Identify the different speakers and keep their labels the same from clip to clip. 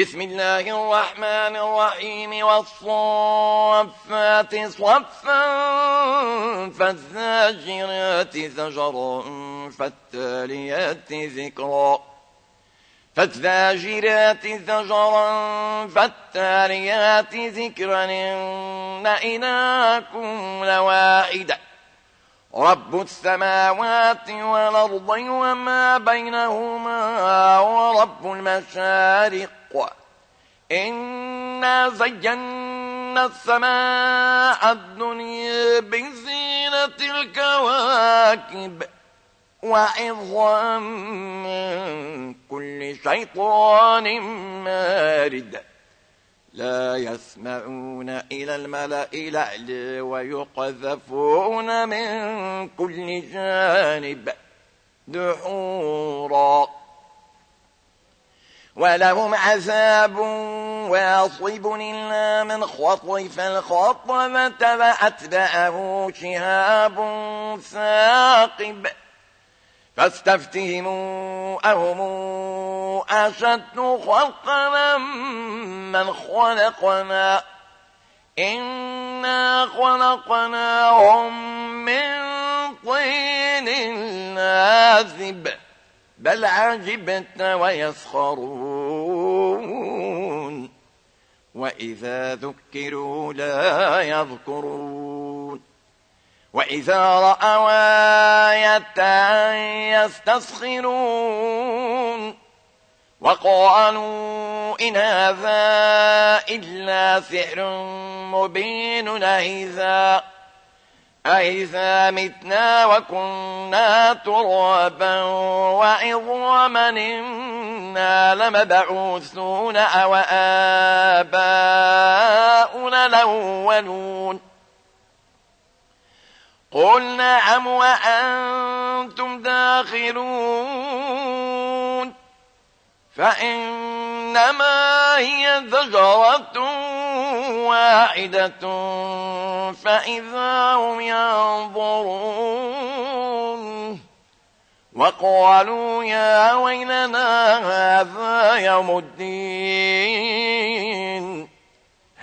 Speaker 1: بسم الله الرحمن الرحيم والصفات صفا فالزاجرات زجرا فالتاليات ذكرا فالزاجرات زجرا فالتاليات ذكرا إن إناكم لواحدة رب السماوات والأرض وما بينهما ورب المشارق إنا زينا السماء الدنيا بزينة الكواكب وعظا من كل شيطان مارد لا يسمعون إلى الملأ الأعلى ويقذفون من كل جانب دحورا. ولهم عذاب واصب إلا من خطف الخطبة فأتبعه شهاب ثاقب. فاستفتهموا أهم أشد خلقنا من خلقنا. إنا خلقناهم من طين ناذب بل عجبت ويسخرون. وإذا ذكروا لا يذكرون. وإذا رأوا آية يستسخرون وقالوا إن هذا إلا سحر مبين أئذا أئذا متنا وكنا ترابا وعظاما إنا لمبعوثون أو آباؤنا الأولون. قل نعم وأنتم داخلون؟ فإنما هي زجرة واحدة فإذا هم ينظرون. وقالوا يا ويلنا هذا يوم الدين.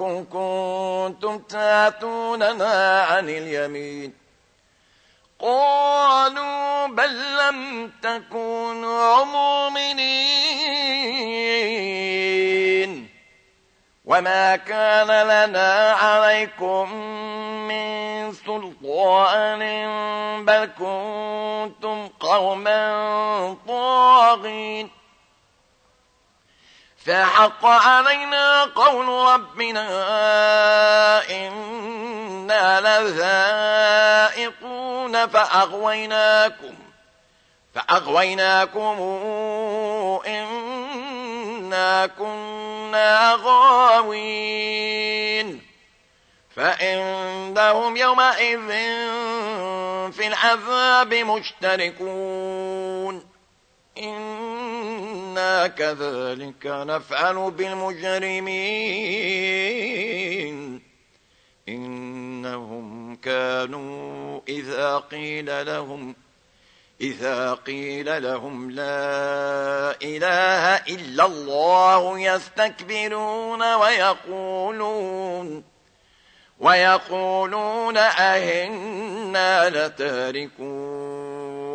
Speaker 1: إنكم كنتم تاتوننا عن اليمين. قالوا بل لم تكونوا مؤمنين. وما كان لنا عليكم من سلطان بل كنتم قوما طاغين. فحق علينا قول ربنا إنا لذائقون فأغويناكم فأغويناكم إنا كنا غاوين فإنهم يومئذ في العذاب مشتركون إنا كذلك نفعل بالمجرمين إنهم كانوا إذا قيل لهم إذا قيل لهم لا إله إلا الله يستكبرون ويقولون ويقولون أهنا لتاركوا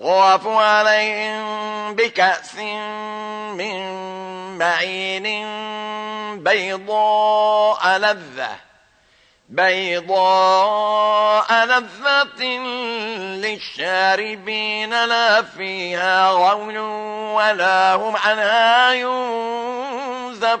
Speaker 1: يطاف عليهم بكأس من معين بيضاء لذة بيضاء لذة للشاربين لا فيها غول ولا هم عنها ينزفون.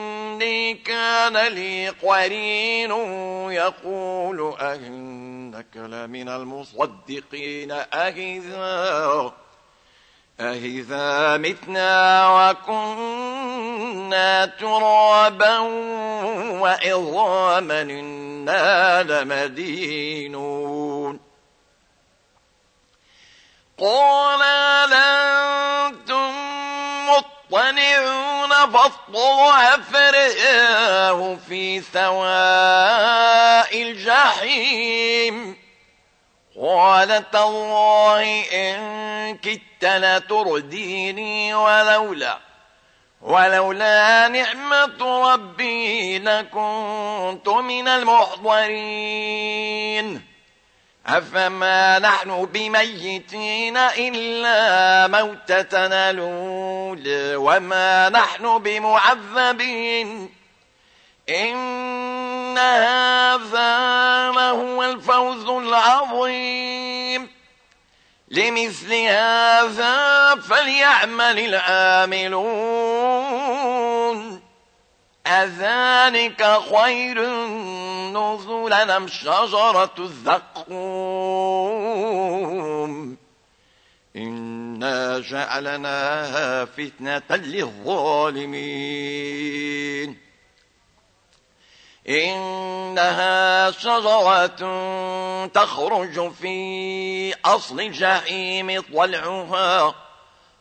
Speaker 1: كان لي قرين يقول أهنك لمن المصدقين أهذا أهذا متنا وكنا ترابا وإظاما إنا لمدينون. قال لأنتم مطلعون فاطلع فرآه في سواء الجحيم. قال تالله إن كدت لترديني ولولا ولولا نعمة ربي لكنت من المحضرين. أفما نحن بميتين إلا موتتنا الأولى وما نحن بمعذبين إن هذا لهو الفوز العظيم لمثل هذا فليعمل العاملون أذلك خير نزلا أم شجرة الزقوم إنا جعلناها فتنة للظالمين إنها شجرة تخرج في أصل الجحيم طلعها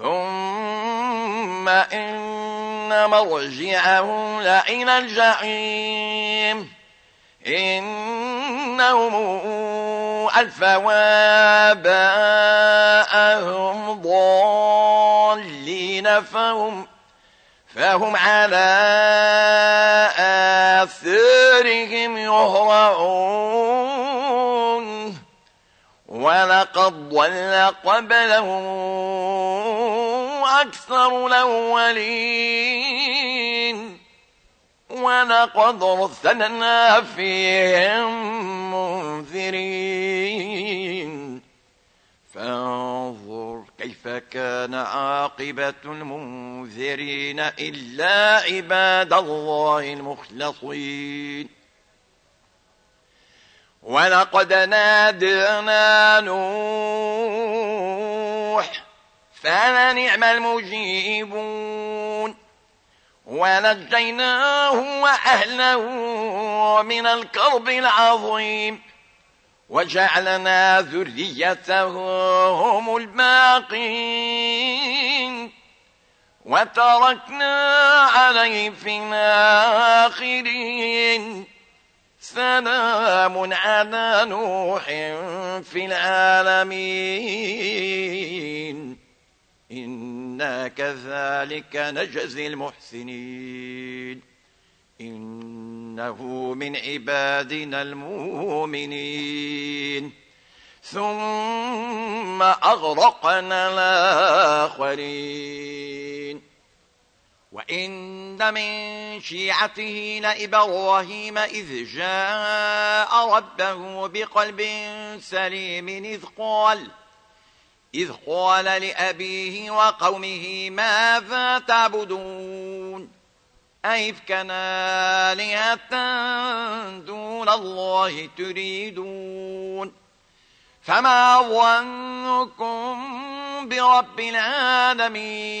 Speaker 1: ثم إن مرجعهم لإلى الجحيم إنهم ألفوا آباءهم ضالين فهم فهم على آثارهم يهرعون ولقد ضل قبلهم أكثر الأولين ولقد أرسلنا فيهم منذرين. فانظر كيف كان عاقبة المنذرين إلا عباد الله المخلصين. ولقد نادنا نوح فلنعم المجيبون ونجيناه وأهله من الكرب العظيم وجعلنا ذريته هم الباقين وتركنا عليه في الآخرين سلام على نوح في العالمين. إنا كذلك نجزي المحسنين. إنه من عبادنا المؤمنين. ثم أغرقنا الآخرين. وإن من شيعته لإبراهيم إذ جاء ربه بقلب سليم إذ قال إذ قال لأبيه وقومه ماذا تعبدون؟ أئفكا آلهة دون الله تريدون؟ فما ظنكم برب العالمين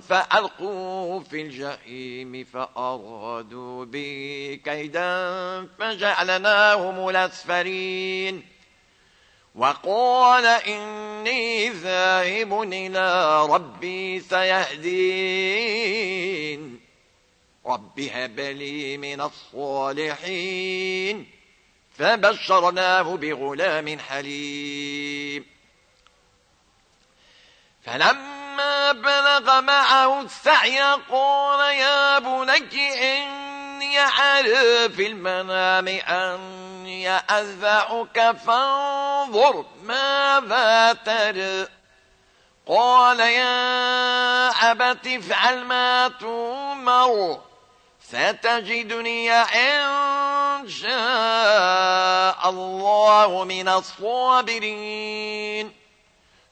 Speaker 1: فألقوا في الجحيم فأرادوا به كيدا فجعلناهم الأسفرين وقال إني ذاهب إلى ربي سيهدين. رب هب لي من الصالحين. فبشرناه بغلام حليم. فلما بلغ معه السعي قال يا بني إني أرى في المنام أني أذبحك فانظر ماذا ترى. قال يا أبت افعل ما تؤمر ستجدني إن شاء الله من الصابرين.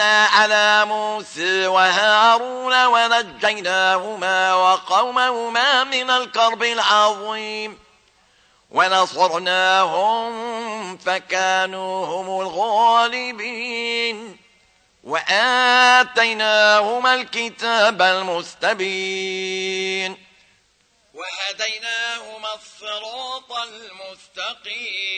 Speaker 1: على موسى وهارون ونجيناهما وقومهما من الكرب العظيم ونصرناهم فكانوا هم الغالبين وآتيناهما الكتاب المستبين وهديناهما الصراط المستقيم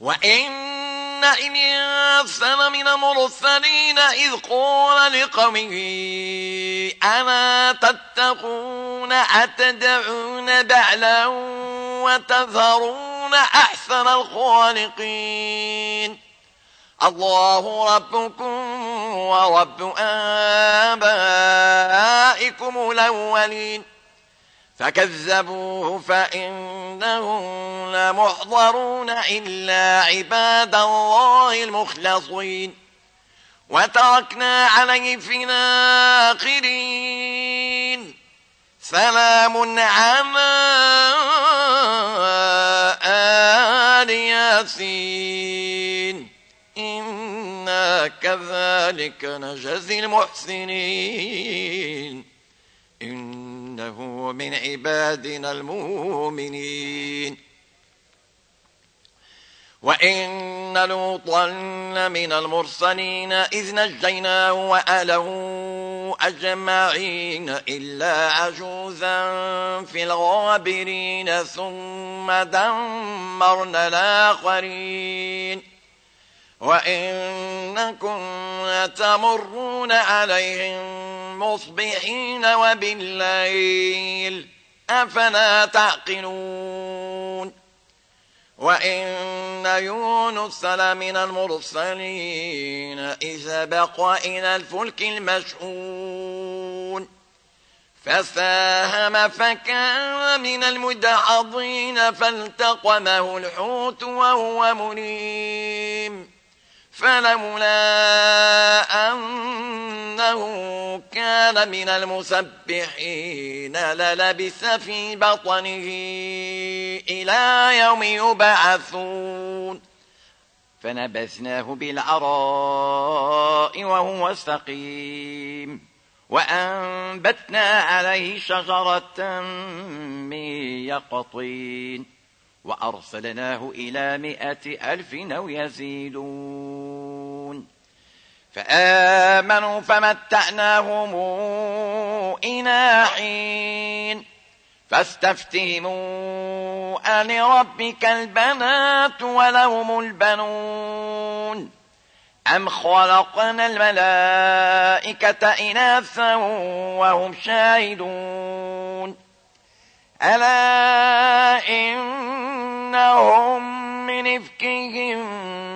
Speaker 1: وإن إنسان من المرسلين إذ قال لقومه أنا تتقون أتدعون بعلا وتذرون أحسن الخالقين الله ربكم ورب آبائكم الأولين فكذبوه فإنهم لمحضرون إلا عباد الله المخلصين. وتركنا عليه في ناخرين سلام على آل ياسين. إنا كذلك نجزي المحسنين. من عبادنا المؤمنين. وإن لوطا من المرسلين إذ نجيناه وأله أجمعين إلا عجوزا في الغابرين ثم دمرنا الآخرين. وإنكم لتمرون عليهم مصبحين وبالليل. أفلا تعقلون؟ وإن يونس لمن المرسلين إذا بقى إلى الفلك المشؤون فساهم فكان من المدحضين فالتقمه الحوت وهو مليم. فلولا أنه كان من المسبحين للبث في بطنه إلى يوم يبعثون فنبثناه بالعراء وهو سقيم وأنبتنا عليه شجرة من يقطين وأرسلناه إلى مئة ألف أو يزيدون فآمنوا فمتعناهم إلى حين. فاستفتهموا أن ربك البنات ولهم البنون. أم خلقنا الملائكة إناثا وهم شاهدون. ألا إنهم من إفكهم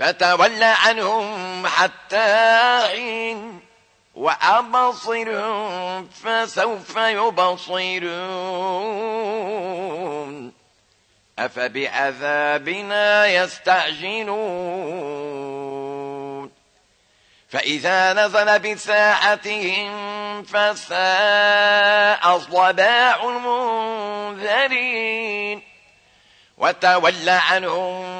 Speaker 1: فتول عنهم حتى حين وأبصرهم فسوف يبصرون. أفبعذابنا يستعجلون. فإذا نزل بساحتهم فساء صباع المنذرين. وتول عنهم